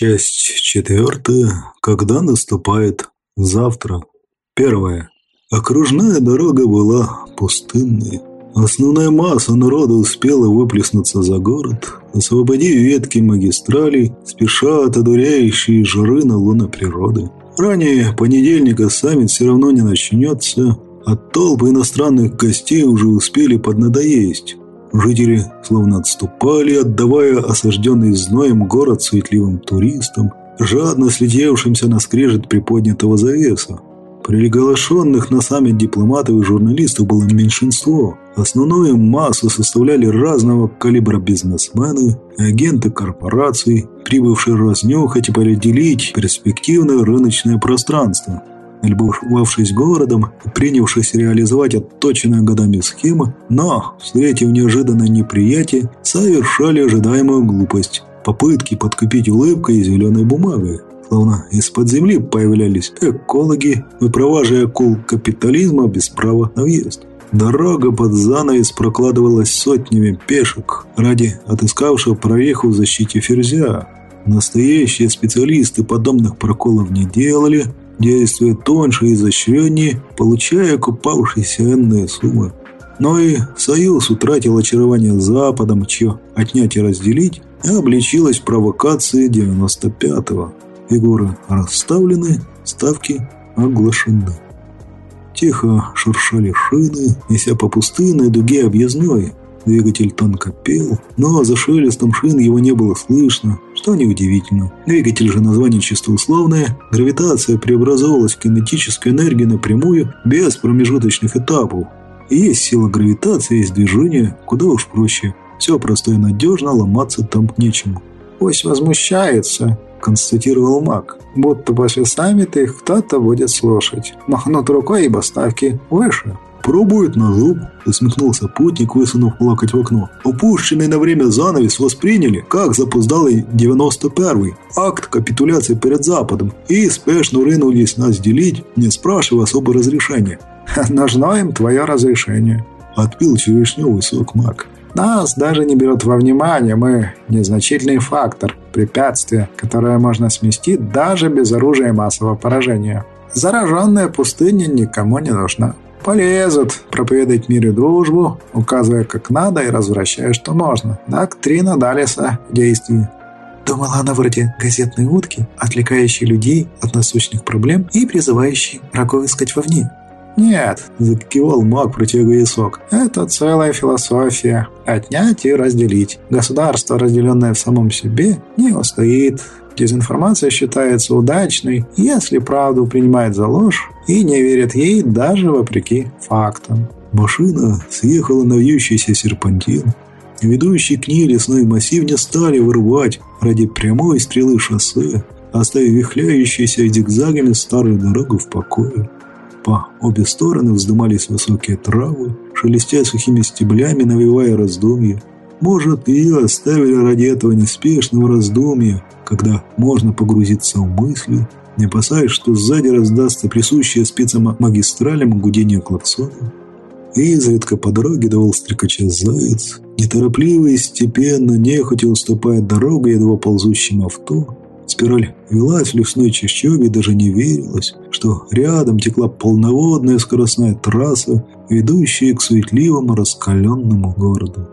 Часть четвертая. Когда наступает завтра. Первое. Окружная дорога была пустынной. Основная масса народа успела выплеснуться за город, освободив ветки магистралей, спеша от одуряющей жары на луна природы. Ранее понедельника саммит все равно не начнется, а толпы иностранных гостей уже успели поднадоесть. Жители словно отступали, отдавая осажденный зноем город суетливым туристам, жадно следевшимся на скрежет приподнятого завеса. Приглашенных на саммит дипломатов и журналистов было меньшинство. Основную массу составляли разного калибра бизнесмены, агенты корпораций, прибывшие разнюхать и поделить перспективное рыночное пространство – любовавшись городом и принявшись реализовать отточенную годами схемы, но, встретив неожиданное неприятие, совершали ожидаемую глупость – попытки подкупить улыбкой и зеленой бумагой. Словно из-под земли появлялись экологи, выпроваживая кул капитализма без права на въезд. Дорога под занавес прокладывалась сотнями пешек ради отыскавшего прореху в защите ферзя. Настоящие специалисты подобных проколов не делали, действуя тоньше и изощреннее, получая окупавшиеся энные суммы. Но и Союз утратил очарование Западом, чье отнять и разделить, и обличилась провокации 95-го. Фигуры расставлены, ставки оглашены. Тихо шуршали шины, неся по пустынной дуге объездной. Двигатель тонко пел, но за шелестом шин его не было слышно, что неудивительно. Двигатель же название чисто условное, гравитация преобразовалась в кинетическую энергию напрямую, без промежуточных этапов. И есть сила гравитации, есть движение, куда уж проще. Все просто и надежно, ломаться там нечему. «Пусть возмущается», – констатировал маг. «Будто после саммита их кто-то будет слушать. Махнут рукой, ибо ставки выше». «Пробует на зуб», – усмехнулся путник, высунув плакать в окно. «Упущенный на время занавес восприняли, как запоздалый 91-й, акт капитуляции перед Западом, и спешно рынулись нас делить, не спрашивая особо разрешения». «Нужно им твое разрешение», – отпил черешневый сок маг. «Нас даже не берут во внимание, мы незначительный фактор, препятствие, которое можно сместить даже без оружия массового поражения. Зараженная пустыня никому не нужна». Полезут проповедовать мир и дружбу, указывая как надо и развращая что можно. Доктрина Далиса действий. Думала она вроде газетной утки, отвлекающей людей от насущных проблем и призывающей врагов искать вовне. «Нет», – закивал маг, протягивая сок. «Это целая философия. Отнять и разделить. Государство, разделенное в самом себе, не устоит. Дезинформация считается удачной, если правду принимает за ложь и не верит ей даже вопреки фактам. Машина съехала на вьющийся серпантин. Ведущий к ней лесной массив не стали вырывать ради прямой стрелы шоссе, оставив вихляющиеся зигзагами старую дорогу в покое. По обе стороны вздымались высокие травы, шелестя сухими стеблями, навевая раздумья. Может, ее оставили ради этого неспешного раздумья, когда можно погрузиться в мысли, не опасаясь, что сзади раздастся присущее спецам магистралям гудение клаксона. И изредка по дороге давал стрекача заяц, неторопливо и степенно, нехотя уступая дорогу едва ползущим авто. Спираль велась в лесной чащобе и даже не верилось, что рядом текла полноводная скоростная трасса, ведущая к суетливому раскаленному городу.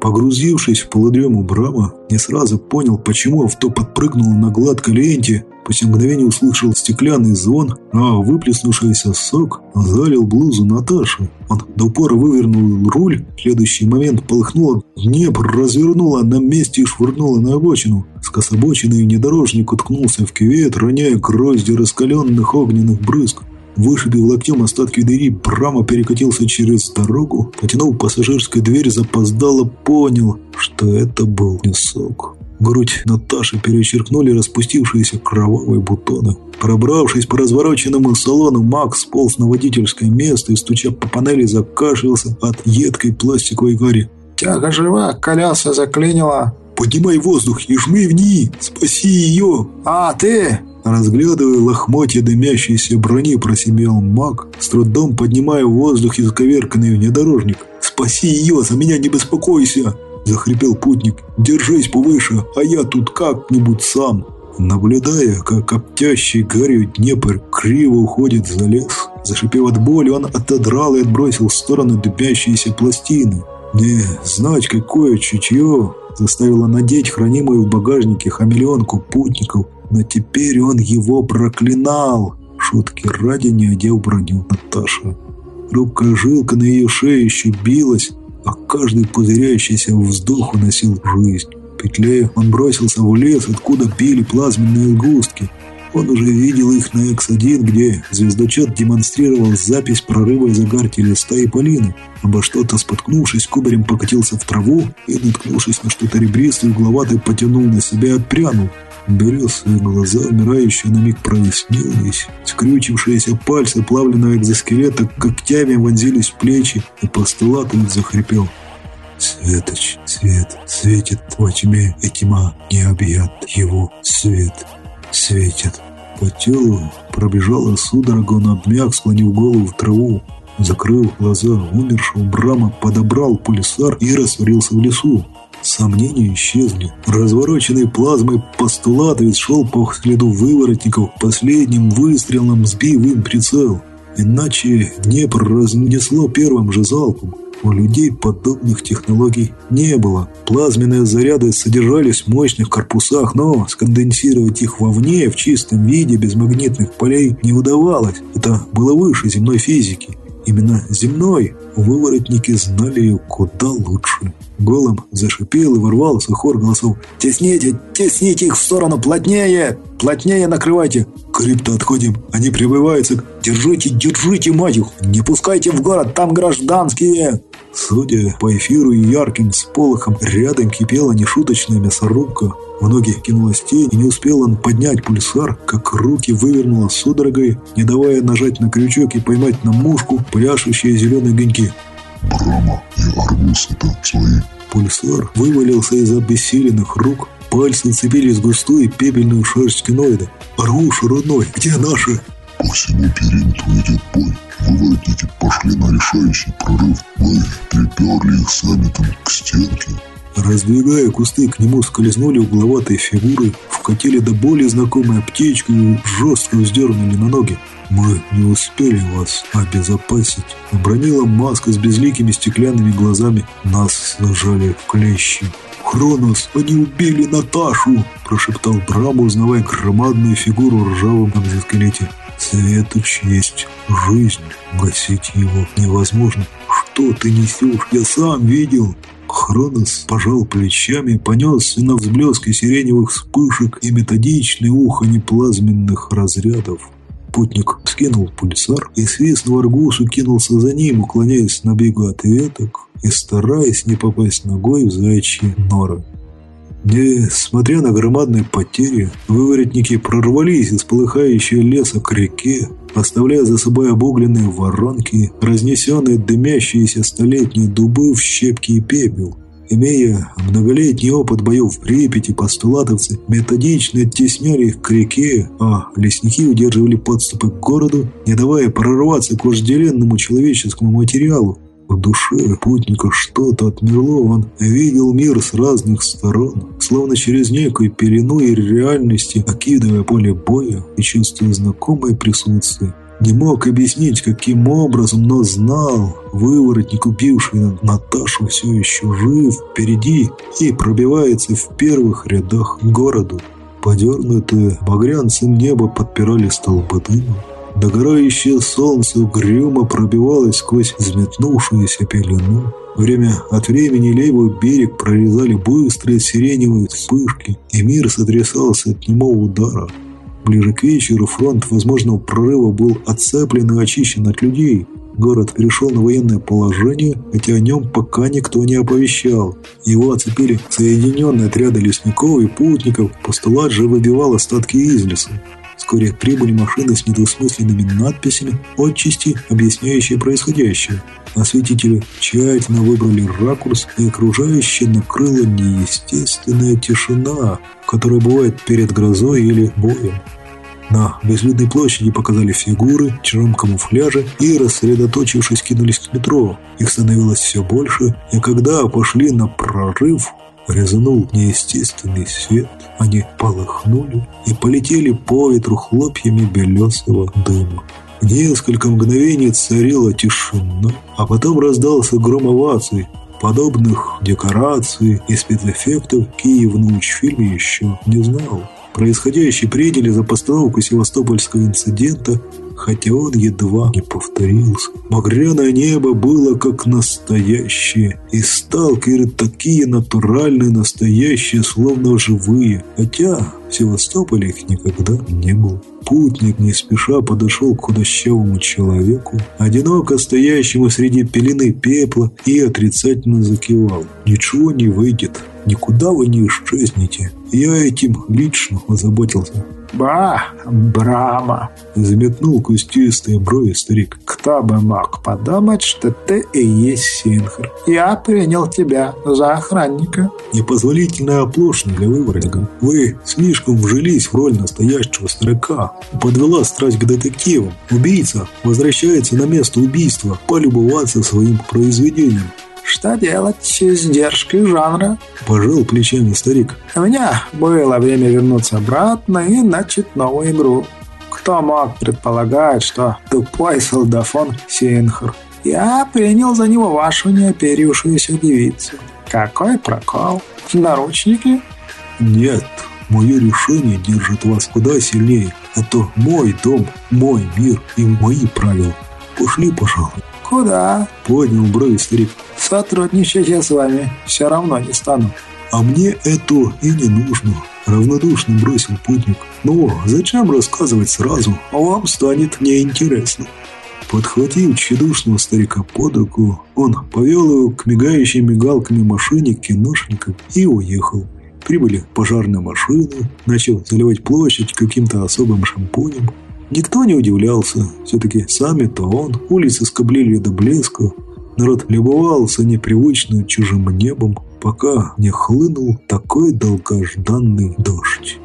Погрузившись в полудрему Брама, не сразу понял, почему авто подпрыгнуло на гладкой ленте, после мгновения услышал стеклянный звон, а выплеснувшийся сок залил блузу Наташи. Он до упора вывернул руль, в следующий момент полыхнуло небо, развернуло на месте и швырнуло на обочину. Скособоченный внедорожник уткнулся в кювет, роняя грозди раскаленных огненных брызг. Вышибив локтем остатки двери, Брама перекатился через дорогу, потянул пассажирскую дверь, запоздало понял, что это был не сок. Грудь Наташи перечеркнули распустившиеся кровавые бутоны. Пробравшись по развороченному салону, Макс сполз на водительское место и, стуча по панели, закашлялся от едкой пластиковой гари. «Тяга жива, коляса заклинила». «Поднимай воздух и жми в ней! Спаси ее!» «А, ты!» Разглядывая лохмотья дымящейся брони, просимел маг, с трудом поднимая в воздух исковерканный внедорожник. «Спаси ее, за меня не беспокойся!» – захрипел путник. «Держись повыше, а я тут как-нибудь сам!» наблюдая, как коптящий гарью Днепр криво уходит за лес. Зашипев от боли, он отодрал и отбросил в сторону дубящиеся пластины. Не знать, какое чутье заставило надеть хранимую в багажнике хамелеонку путников, но теперь он его проклинал. Шутки ради не одел броню Наташа. Рубкая жилка на ее шее еще билась, а каждый пузыряющийся вздох уносил жизнь. Петляя, он бросился в лес, откуда били плазменные сгустки. Он уже видел их на X1, где звездочет демонстрировал запись прорыва из агартеля стаи Полины. Обо что-то споткнувшись, кубарем покатился в траву и, наткнувшись на что-то ребристое, угловатый потянул на себя и отпрянул. Белесые глаза, умирающие на миг прояснились. Скрючившиеся пальцы плавленного экзоскелета когтями вонзились в плечи, и постулатовец захрипел. «Светоч, свет, светит во тьме, и тьма не объят его свет, светит». По телу пробежала судорога, он обмяк, склонив голову в траву. Закрыл глаза умершего Брама, подобрал пульсар и растворился в лесу. Сомнения исчезли. Развороченный плазмой постулатовец шел по следу выворотников, последним выстрелом сбив им прицел. Иначе Днепр разнесло первым же залпом. У людей подобных технологий не было. Плазменные заряды содержались в мощных корпусах, но сконденсировать их вовне в чистом виде без магнитных полей не удавалось. Это было выше земной физики. Именно земной выворотники знали ее куда лучше. Голом зашипел и ворвался хор голосов. «Тесните, тесните их в сторону, плотнее! Плотнее накрывайте! Крипто отходим, они прибываются! Держите, держите, мать их! Не пускайте в город, там гражданские!» Судя по эфиру и ярким сполохам, рядом кипела нешуточная мясорубка. В ноги кинулась тень, и не успел он поднять пульсар, как руки вывернула судорогой, не давая нажать на крючок и поймать на мушку пляшущие зеленые огоньки. Брама и Арбуз это свои. Пульсар вывалился из обессиленных рук, пальцы цепились в густую пепельную шерсть киноида. «Аргуш, родной, где наши?» По всему периметру идет бой. Выворотники пошли на решающий прорыв. Мы приперли их сами там к стенке. Раздвигая кусты, к нему скользнули угловатые фигуры, вкатили до боли знакомую аптечку и жестко вздернули на ноги. «Мы не успели вас обезопасить». Обронила маска с безликими стеклянными глазами. Нас зажали в клещи. «Хронос, они убили Наташу!» – прошептал Брам, узнавая громадную фигуру в ржавом экзоскелете. «Светоч есть жизнь. Гасить его невозможно. Что ты несешь? Я сам видел!» Хронос пожал плечами, понесся на взблеске сиреневых вспышек и методичный ухани плазменных разрядов. Путник скинул пульсар и, свистнув аргусу, кинулся за ним, уклоняясь на бегу от веток и стараясь не попасть ногой в заячьи норы. Несмотря на громадные потери, выворотники прорвались из полыхающего леса к реке, оставляя за собой обугленные воронки, разнесенные дымящиеся столетние дубы в щепки и пепел. Имея многолетний опыт боев в Припяти, постулатовцы методично оттесняли их к реке, а лесники удерживали подступы к городу, не давая прорваться к вожделенному человеческому материалу. В душе путника что-то отмерло, он видел мир с разных сторон, словно через некую пелену и реальности, окидывая поле боя и чувствуя знакомое присутствие. Не мог объяснить, каким образом, но знал, выворотник, убивший Наташу, все еще жив впереди и пробивается в первых рядах к городу. Подернутое багрянцем небо подпирали столбы дыма. Догорающее солнце угрюмо пробивалось сквозь взметнувшуюся пелену. Время от времени левый берег прорезали быстрые сиреневые вспышки, и мир сотрясался от немого удара. Ближе к вечеру фронт возможного прорыва был отцеплен и очищен от людей. Город перешел на военное положение, хотя о нем пока никто не оповещал. Его оцепили соединенные отряды лесников и путников, постулат же выбивал остатки из леса. Вскоре прибыли машины с недвусмысленными надписями, отчасти объясняющие происходящее. Осветители тщательно выбрали ракурс, и окружающее накрыла неестественная тишина, которая бывает перед грозой или боем. На безлюдной площади показали фигуры в черном камуфляже и, рассредоточившись, кинулись к метро. Их становилось все больше, и когда пошли на прорыв, резанул неестественный свет. Они полыхнули и полетели по ветру хлопьями белесого дыма. Несколько мгновений царила тишина, а потом раздался гром оваций. Подобных декораций и спецэффектов Киев на учфильме еще не знал. Происходящее приняли за постановку севастопольского инцидента хотя он едва не повторился. Багряное небо было как настоящее, и сталкеры такие натуральные, настоящие, словно живые, хотя в Севастополе их никогда не было. Путник не спеша подошел к худощавому человеку, одиноко стоящему среди пелены пепла, и отрицательно закивал. «Ничего не выйдет, никуда вы не исчезнете. Я этим лично озаботился». «Ба, Брама!» – заметнул кустистые брови старик. «Кто бы мог подумать, что ты и есть Синхр? Я принял тебя за охранника». Непозволительная оплошность для выворотника. Вы слишком вжились в роль настоящего старика. Подвела страсть к детективам. Убийца возвращается на место убийства полюбоваться своим произведением. Что делать с издержкой жанра? Пожал плечами старик. У меня было время вернуться обратно и начать новую игру. Кто мог предполагать, что тупой солдафон Синхр? Я принял за него вашу неоперившуюся девицу. Какой прокол? Наручники? Нет, мое решение держит вас куда сильнее. Это мой дом, мой мир и мои правила. Пошли, пожалуй. «Куда?» – поднял брови старик. «Сотрудничать я с вами все равно не стану». «А мне это и не нужно», – равнодушно бросил путник. «Но зачем рассказывать сразу? Вам станет неинтересно». Подхватив тщедушного старика под руку, он повел его к мигающей мигалками машине киношников и уехал. Прибыли пожарные машины, начал заливать площадь каким-то особым шампунем. Никто не удивлялся. Все-таки сами-то он, улицы скоблили до блеска. Народ любовался непривычным чужим небом, пока не хлынул такой долгожданный дождь.